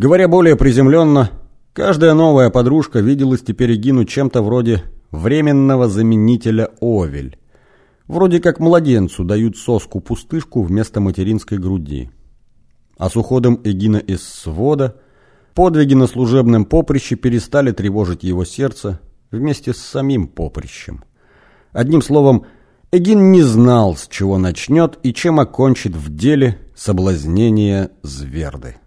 Говоря более приземленно, каждая новая подружка виделась теперь Эгину чем-то вроде временного заменителя Овель. Вроде как младенцу дают соску-пустышку вместо материнской груди. А с уходом Эгина из свода подвиги на служебном поприще перестали тревожить его сердце вместе с самим поприщем. Одним словом, Эгин не знал, с чего начнет и чем окончит в деле соблазнения Зверды.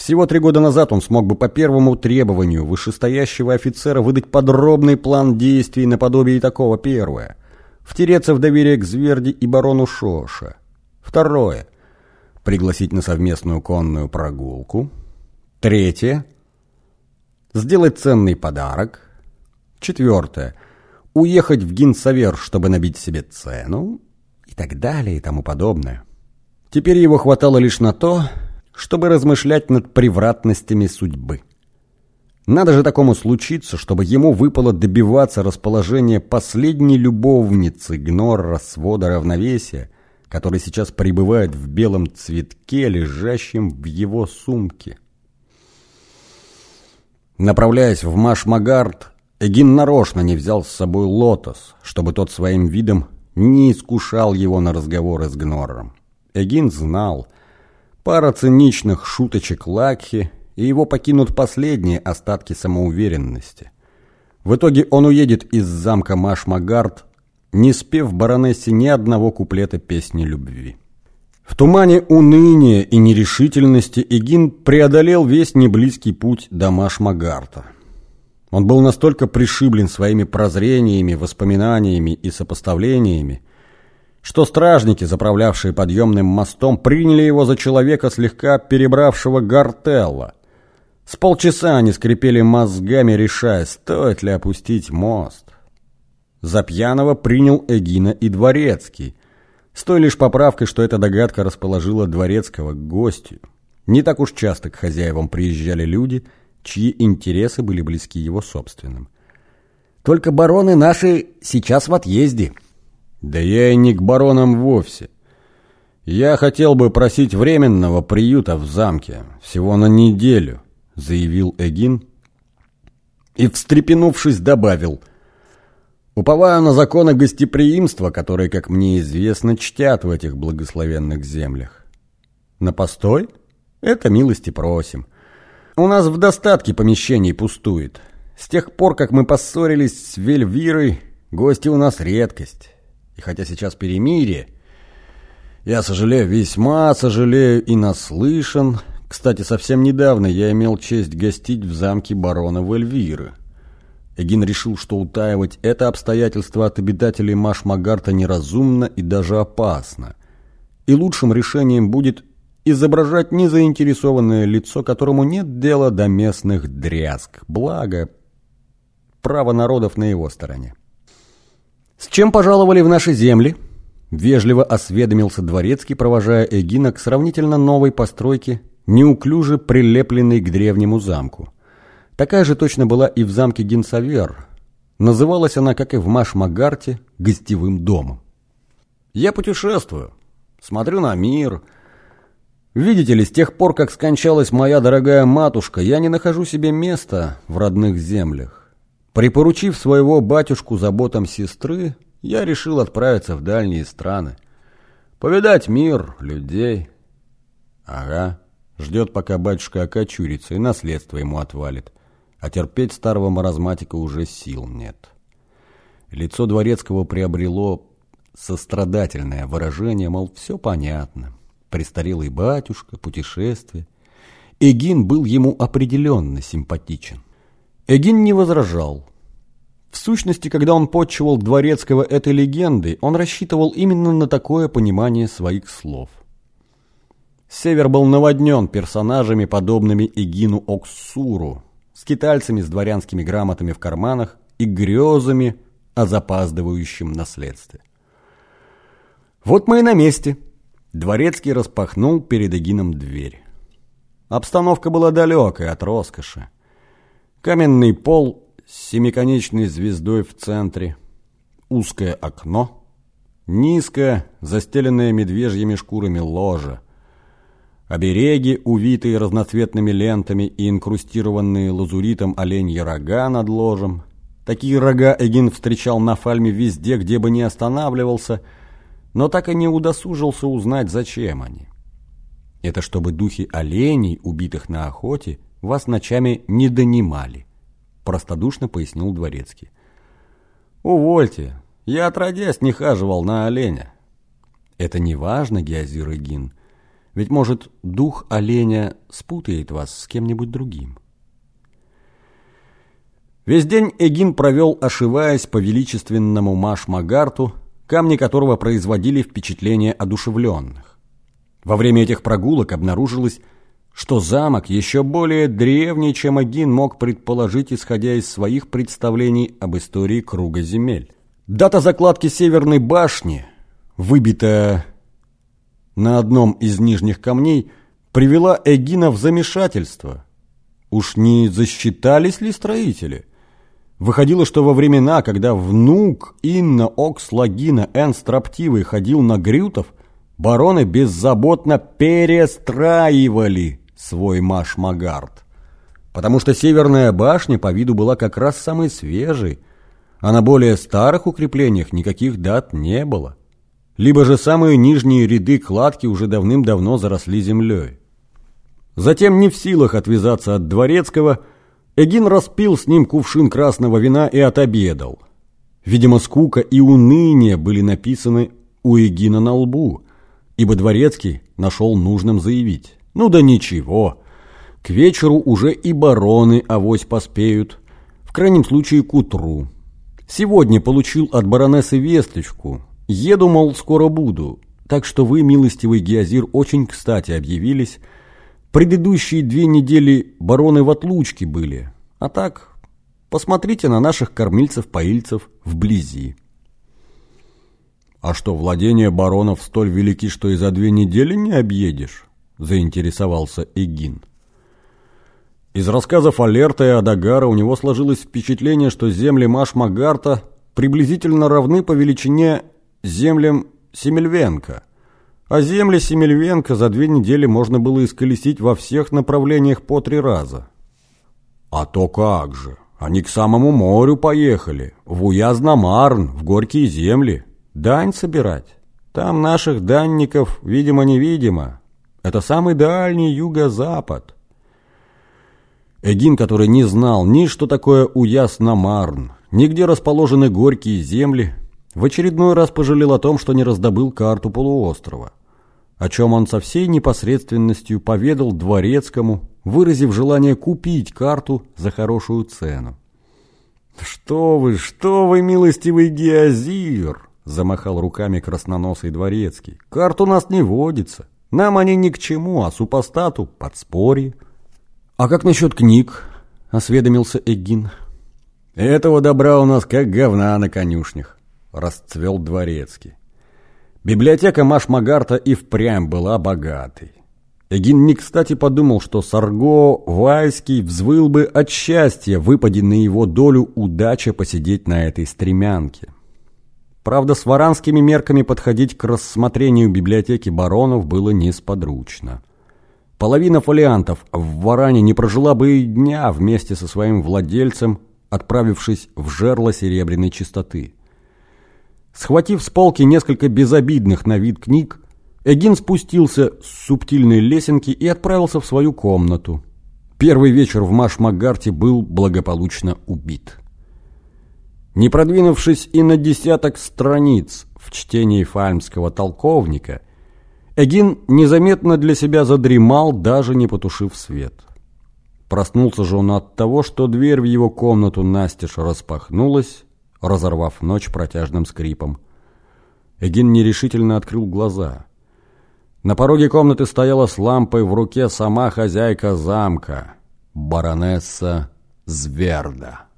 Всего три года назад он смог бы по первому требованию вышестоящего офицера выдать подробный план действий наподобие такого первое. Втереться в доверие к Зверди и барону Шоша. Второе. Пригласить на совместную конную прогулку. Третье. Сделать ценный подарок. Четвертое. Уехать в Гинсавер, чтобы набить себе цену. И так далее и тому подобное. Теперь его хватало лишь на то, чтобы размышлять над превратностями судьбы. Надо же такому случиться, чтобы ему выпало добиваться расположения последней любовницы Гнорра свода равновесия, который сейчас пребывает в белом цветке, лежащем в его сумке. Направляясь в Машмагард, Эгин нарочно не взял с собой лотос, чтобы тот своим видом не искушал его на разговоры с Гнорром. Эгин знал – Пара циничных шуточек Лакхи, и его покинут последние остатки самоуверенности. В итоге он уедет из замка Машмагард, не спев баронессе ни одного куплета песни любви. В тумане уныния и нерешительности Эгин преодолел весь неблизкий путь до Машмагарта. Он был настолько пришиблен своими прозрениями, воспоминаниями и сопоставлениями, что стражники, заправлявшие подъемным мостом, приняли его за человека, слегка перебравшего гартелла. С полчаса они скрипели мозгами, решая, стоит ли опустить мост. За пьяного принял Эгина и Дворецкий, с той лишь поправкой, что эта догадка расположила Дворецкого к гостю. Не так уж часто к хозяевам приезжали люди, чьи интересы были близки его собственным. «Только бароны наши сейчас в отъезде», да я и не к баронам вовсе. Я хотел бы просить временного приюта в замке, всего на неделю, заявил Эгин и, встрепенувшись, добавил, уповаю на законы гостеприимства, которые, как мне известно, чтят в этих благословенных землях. На постой? Это милости просим. У нас в достатке помещений пустует. С тех пор, как мы поссорились с Вельвирой, гости у нас редкость. И хотя сейчас перемирие, я сожалею, весьма сожалею и наслышан. Кстати, совсем недавно я имел честь гостить в замке барона Вельвиры. Эгин решил, что утаивать это обстоятельство от обитателей Машмагарта неразумно и даже опасно. И лучшим решением будет изображать незаинтересованное лицо, которому нет дела до местных дрязг. Благо, право народов на его стороне. «С чем пожаловали в наши земли?» Вежливо осведомился дворецкий, провожая Эгина к сравнительно новой постройке, неуклюже прилепленной к древнему замку. Такая же точно была и в замке Гинсавер. Называлась она, как и в Машмагарте, гостевым домом. «Я путешествую, смотрю на мир. Видите ли, с тех пор, как скончалась моя дорогая матушка, я не нахожу себе места в родных землях. Припоручив своего батюшку заботам сестры, я решил отправиться в дальние страны. Повидать мир, людей. Ага, ждет, пока батюшка окочурится и наследство ему отвалит. А терпеть старого маразматика уже сил нет. Лицо Дворецкого приобрело сострадательное выражение, мол, все понятно. Престарелый батюшка, путешествие. Эгин был ему определенно симпатичен. Эгин не возражал. В сущности, когда он подчивал Дворецкого этой легендой, он рассчитывал именно на такое понимание своих слов. Север был наводнен персонажами, подобными Эгину Оксуру, скитальцами с дворянскими грамотами в карманах и грезами о запаздывающем наследстве. «Вот мы и на месте», Дворецкий распахнул перед Эгином дверь. Обстановка была далекая от роскоши. Каменный пол с семиконечной звездой в центре, узкое окно, низкое, застеленное медвежьими шкурами ложа. обереги, увитые разноцветными лентами и инкрустированные лазуритом оленьи рога над ложем. Такие рога Эгин встречал на фальме везде, где бы ни останавливался, но так и не удосужился узнать, зачем они. Это чтобы духи оленей, убитых на охоте, вас ночами не донимали, простодушно пояснил дворецкий. Увольте, я отродясь не хаживал на оленя. Это не важно, Геозир Эгин. Ведь, может, дух оленя спутает вас с кем-нибудь другим. Весь день Эгин провел, ошиваясь по величественному Маш-Магарту, камни которого производили впечатление одушевленных. Во время этих прогулок обнаружилось, что замок еще более древний, чем Эгин мог предположить, исходя из своих представлений об истории круга земель. Дата закладки Северной башни, выбитая на одном из нижних камней, привела Эгина в замешательство. Уж не засчитались ли строители? Выходило, что во времена, когда внук Инна Окслагина Эн Строптивый ходил на Грютов, бароны беззаботно перестраивали свой Маш-Магард. Потому что Северная башня по виду была как раз самой свежей, а на более старых укреплениях никаких дат не было либо же самые нижние ряды кладки уже давным-давно заросли землей. Затем, не в силах отвязаться от дворецкого, Эгин распил с ним кувшин красного вина и отобедал. Видимо, скука и уныние были написаны у Эгина на лбу, ибо дворецкий нашел нужным заявить. Ну да ничего, к вечеру уже и бароны авось поспеют, в крайнем случае к утру. Сегодня получил от баронессы весточку, Еду, мол, скоро буду, так что вы, милостивый Геозир, очень кстати объявились. Предыдущие две недели бароны в отлучке были, а так посмотрите на наших кормильцев-поильцев вблизи. А что, владения баронов столь велики, что и за две недели не объедешь? Заинтересовался Эгин. Из рассказов Алерта и Адагара у него сложилось впечатление, что земли Маш-Магарта приблизительно равны по величине землям Семельвенко. А земли Семельвенко за две недели можно было исколесить во всех направлениях по три раза. А то как же! Они к самому морю поехали, в Уязномарн, в горькие земли. Дань собирать. Там наших данников, видимо-невидимо. Это самый дальний юго-запад. Эгин, который не знал ни что такое Уясномарн, ни где расположены горькие земли, в очередной раз пожалел о том, что не раздобыл карту полуострова, о чем он со всей непосредственностью поведал дворецкому, выразив желание купить карту за хорошую цену. «Что вы, что вы, милостивый Геозир!» Замахал руками красноносый дворецкий. «Карт у нас не водится. Нам они ни к чему, а супостату — подспорье». «А как насчет книг?» — осведомился Эгин. «Этого добра у нас как говна на конюшнях расцвел дворецкий. Библиотека Маш-Магарта и впрямь была богатой. Эгин не кстати подумал, что Сарго Вайский взвыл бы от счастья, выпади на его долю удача посидеть на этой стремянке. Правда, с варанскими мерками подходить к рассмотрению библиотеки баронов было несподручно. Половина фолиантов в Варане не прожила бы и дня вместе со своим владельцем, отправившись в жерло серебряной чистоты. Схватив с полки несколько безобидных на вид книг, Эгин спустился с субтильной лесенки и отправился в свою комнату. Первый вечер в Маш-Магарте был благополучно убит. Не продвинувшись и на десяток страниц в чтении фальмского толковника, Эгин незаметно для себя задремал, даже не потушив свет. Проснулся же он от того, что дверь в его комнату настежь распахнулась, разорвав ночь протяжным скрипом. Эгин нерешительно открыл глаза. На пороге комнаты стояла с лампой в руке сама хозяйка замка, баронесса Зверда.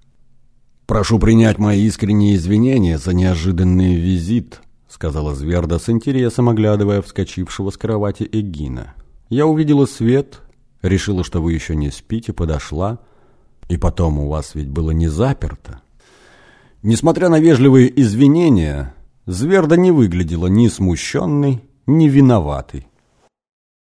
«Прошу принять мои искренние извинения за неожиданный визит», сказала Зверда с интересом, оглядывая вскочившего с кровати Эгина. «Я увидела свет, решила, что вы еще не спите, подошла. И потом у вас ведь было не заперто». Несмотря на вежливые извинения, Зверда не выглядела ни смущенной, ни виноватой.